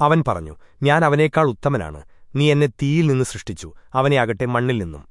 അവൻ പറഞ്ഞു ഞാൻ അവനേക്കാൾ ഉത്തമനാണ്. നീ എന്നെ തീയിൽ നിന്ന് സൃഷ്ടിച്ചു. അവനെ ആകട്ടെ മണ്ണിൽ നിന്നും.